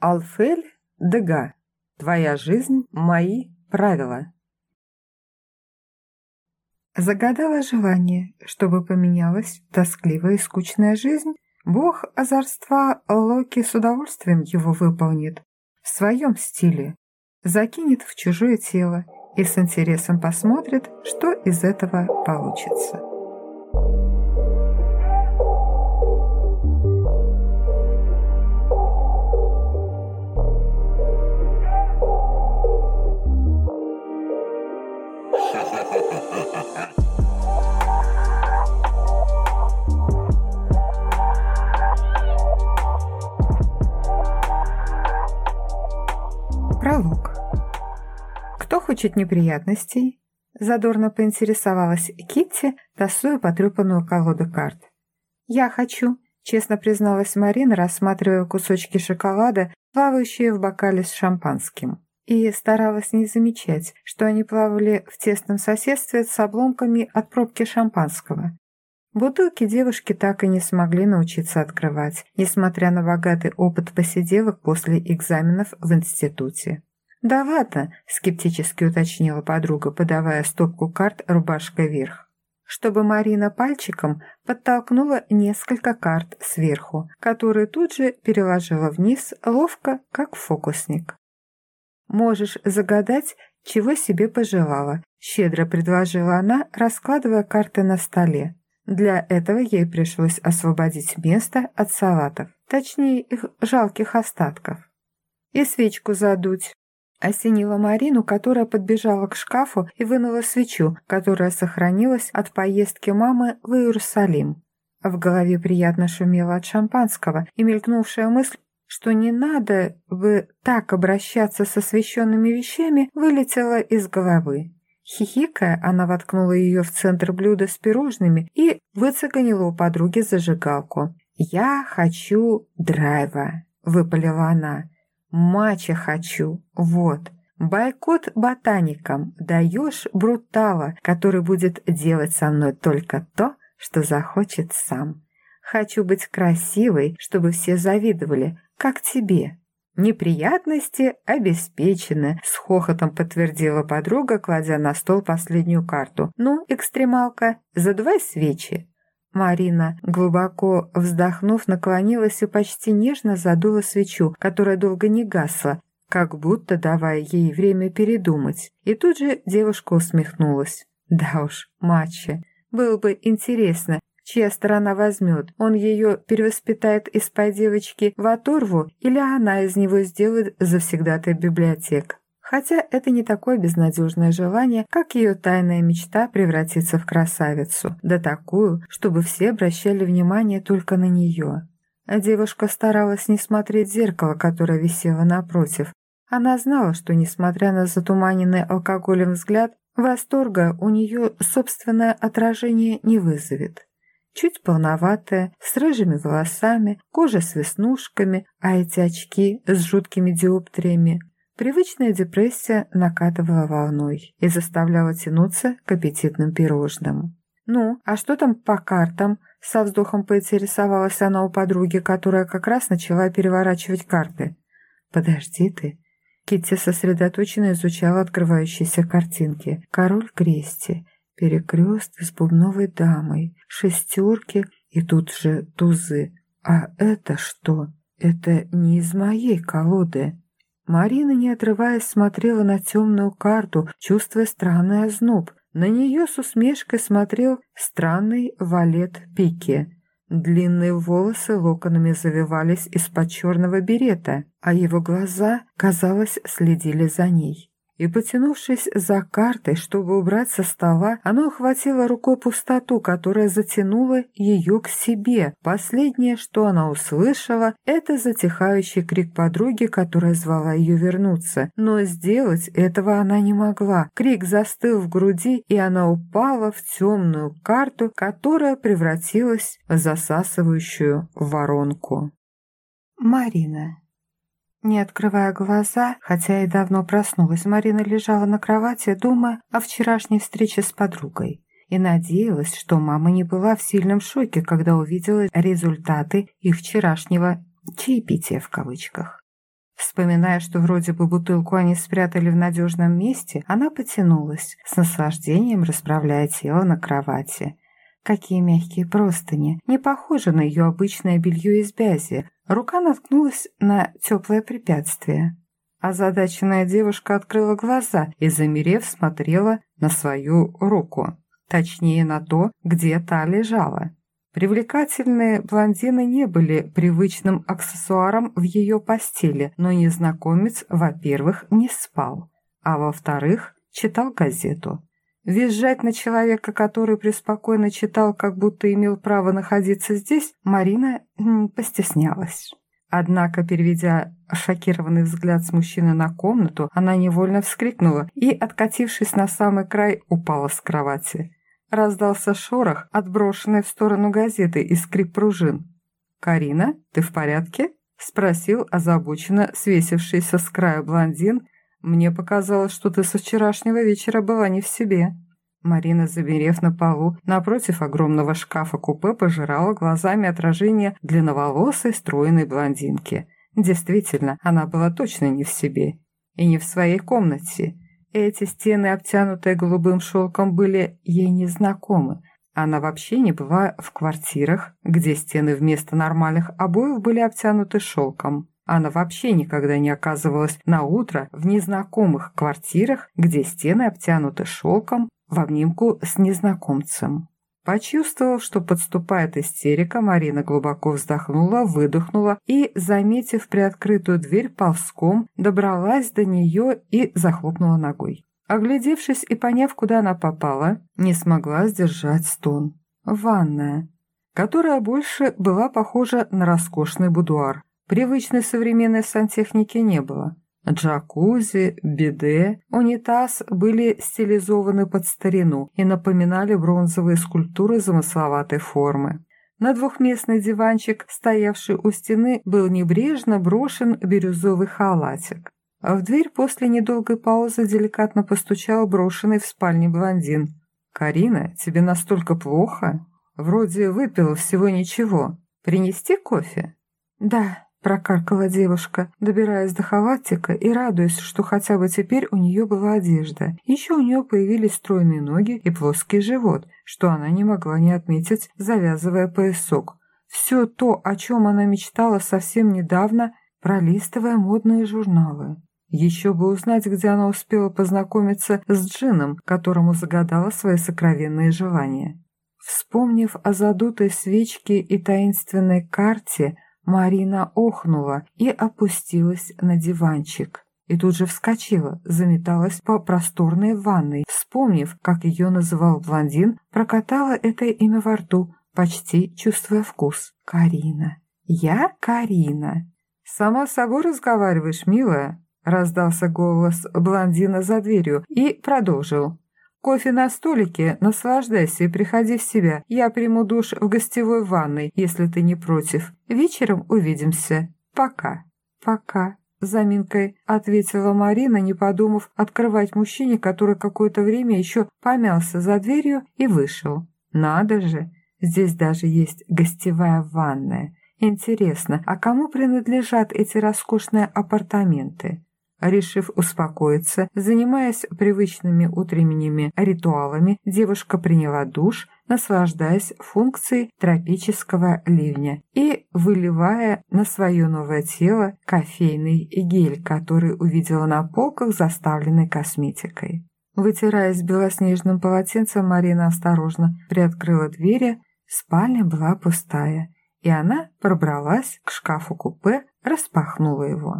Алфель Дега. Твоя жизнь – мои правила. Загадала желание, чтобы поменялась тоскливая и скучная жизнь. Бог озорства Локи с удовольствием его выполнит в своем стиле, закинет в чужое тело и с интересом посмотрит, что из этого получится. Пролог. «Кто хочет неприятностей?» Задорно поинтересовалась Китти, тасуя потрепанную колоду карт. «Я хочу», — честно призналась Марина, рассматривая кусочки шоколада, плавающие в бокале с шампанским, и старалась не замечать, что они плавали в тесном соседстве с обломками от пробки шампанского. Бутылки девушки так и не смогли научиться открывать, несмотря на богатый опыт посиделок после экзаменов в институте. «Да ладно», – скептически уточнила подруга, подавая стопку карт рубашкой вверх. Чтобы Марина пальчиком подтолкнула несколько карт сверху, которые тут же переложила вниз ловко, как фокусник. «Можешь загадать, чего себе пожелала», – щедро предложила она, раскладывая карты на столе. Для этого ей пришлось освободить место от салатов, точнее их жалких остатков. И свечку задуть. Осенила Марину, которая подбежала к шкафу и вынула свечу, которая сохранилась от поездки мамы в Иерусалим. В голове приятно шумело от шампанского, и мелькнувшая мысль, что не надо бы так обращаться со священными вещами, вылетела из головы. Хихикая, она воткнула ее в центр блюда с пирожными и выцеганила у подруги зажигалку. «Я хочу драйва», — выпалила она. «Мача хочу, вот». Бойкот ботаникам. Даешь брутала, который будет делать со мной только то, что захочет сам. Хочу быть красивой, чтобы все завидовали, как тебе. «Неприятности обеспечены», — с хохотом подтвердила подруга, кладя на стол последнюю карту. «Ну, экстремалка, задувай свечи». Марина, глубоко вздохнув, наклонилась и почти нежно задула свечу, которая долго не гасла, как будто давая ей время передумать. И тут же девушка усмехнулась. «Да уж, матча, было бы интересно, чья сторона возьмет. Он ее перевоспитает из-под девочки в оторву или она из него сделает завсегдатой библиотек. Хотя это не такое безнадежное желание, как ее тайная мечта превратиться в красавицу, да такую, чтобы все обращали внимание только на нее. Девушка старалась не смотреть в зеркало, которое висело напротив. Она знала, что, несмотря на затуманенный алкоголем взгляд, восторга у нее собственное отражение не вызовет чуть полноватая, с рыжими волосами, кожа с веснушками, а эти очки с жуткими диоптриями. Привычная депрессия накатывала волной и заставляла тянуться к аппетитным пирожным. «Ну, а что там по картам?» Со вздохом поинтересовалась она у подруги, которая как раз начала переворачивать карты. «Подожди ты». Китти сосредоточенно изучала открывающиеся картинки. «Король крести», перекрестки с бубновой дамой, шестерки и тут же тузы. А это что? Это не из моей колоды. Марина, не отрываясь, смотрела на темную карту, чувствуя странный озноб. На нее с усмешкой смотрел странный валет пики. Длинные волосы локонами завивались из-под черного берета, а его глаза, казалось, следили за ней и, потянувшись за картой, чтобы убрать со стола, она ухватила рукой пустоту, которая затянула ее к себе. Последнее, что она услышала, это затихающий крик подруги, которая звала ее вернуться. Но сделать этого она не могла. Крик застыл в груди, и она упала в темную карту, которая превратилась в засасывающую воронку. Марина не открывая глаза, хотя и давно проснулась, Марина лежала на кровати, думая о вчерашней встрече с подругой. И надеялась, что мама не была в сильном шоке, когда увидела результаты их вчерашнего «чаепития» в кавычках. Вспоминая, что вроде бы бутылку они спрятали в надежном месте, она потянулась, с наслаждением расправляя тело на кровати. Какие мягкие простыни, не похожи на ее обычное белье из бязи. Рука наткнулась на теплое препятствие. Озадаченная девушка открыла глаза и, замерев, смотрела на свою руку. Точнее, на то, где та лежала. Привлекательные блондины не были привычным аксессуаром в ее постели, но незнакомец, во-первых, не спал, а во-вторых, читал газету. Визжать на человека, который преспокойно читал, как будто имел право находиться здесь, Марина постеснялась. Однако, переведя шокированный взгляд с мужчины на комнату, она невольно вскрикнула и, откатившись на самый край, упала с кровати. Раздался шорох, отброшенный в сторону газеты и скрип пружин. «Карина, ты в порядке?» – спросил озабоченно свесившийся с края блондин. «Мне показалось, что ты со вчерашнего вечера была не в себе». Марина, замерев на полу, напротив огромного шкафа-купе, пожирала глазами отражение длинноволосой стройной блондинки. Действительно, она была точно не в себе. И не в своей комнате. Эти стены, обтянутые голубым шелком, были ей незнакомы. Она вообще не была в квартирах, где стены вместо нормальных обоев были обтянуты шелком. Она вообще никогда не оказывалась на утро в незнакомых квартирах, где стены обтянуты шелком, в обнимку с незнакомцем. Почувствовав, что подступает истерика, Марина глубоко вздохнула, выдохнула и, заметив приоткрытую дверь ползком, добралась до нее и захлопнула ногой. Оглядевшись и поняв, куда она попала, не смогла сдержать стон. Ванная, которая больше была похожа на роскошный будуар. Привычной современной сантехники не было. Джакузи, биде, унитаз были стилизованы под старину и напоминали бронзовые скульптуры замысловатой формы. На двухместный диванчик, стоявший у стены, был небрежно брошен бирюзовый халатик. А в дверь после недолгой паузы деликатно постучал брошенный в спальне блондин. «Карина, тебе настолько плохо? Вроде выпила всего ничего. Принести кофе?» «Да», Прокаркала девушка, добираясь до халатика и радуясь, что хотя бы теперь у нее была одежда. Еще у нее появились стройные ноги и плоский живот, что она не могла не отметить, завязывая поясок. Все то, о чем она мечтала совсем недавно, пролистывая модные журналы. Еще бы узнать, где она успела познакомиться с Джином, которому загадала свои сокровенные желания. Вспомнив о задутой свечке и таинственной карте, Марина охнула и опустилась на диванчик. И тут же вскочила, заметалась по просторной ванной. Вспомнив, как ее называл блондин, прокатала это имя во рту, почти чувствуя вкус. «Карина. Я Карина». «Сама с собой разговариваешь, милая?» раздался голос блондина за дверью и продолжил. Кофе на столике, наслаждайся и приходи в себя. Я приму душ в гостевой ванной, если ты не против. Вечером увидимся. Пока». «Пока», — заминкой ответила Марина, не подумав открывать мужчине, который какое-то время еще помялся за дверью и вышел. «Надо же, здесь даже есть гостевая ванная. Интересно, а кому принадлежат эти роскошные апартаменты?» Решив успокоиться, занимаясь привычными утренними ритуалами, девушка приняла душ, наслаждаясь функцией тропического ливня и выливая на свое новое тело кофейный гель, который увидела на полках, заставленной косметикой. Вытираясь белоснежным полотенцем, Марина осторожно приоткрыла двери, спальня была пустая, и она пробралась к шкафу-купе, распахнула его.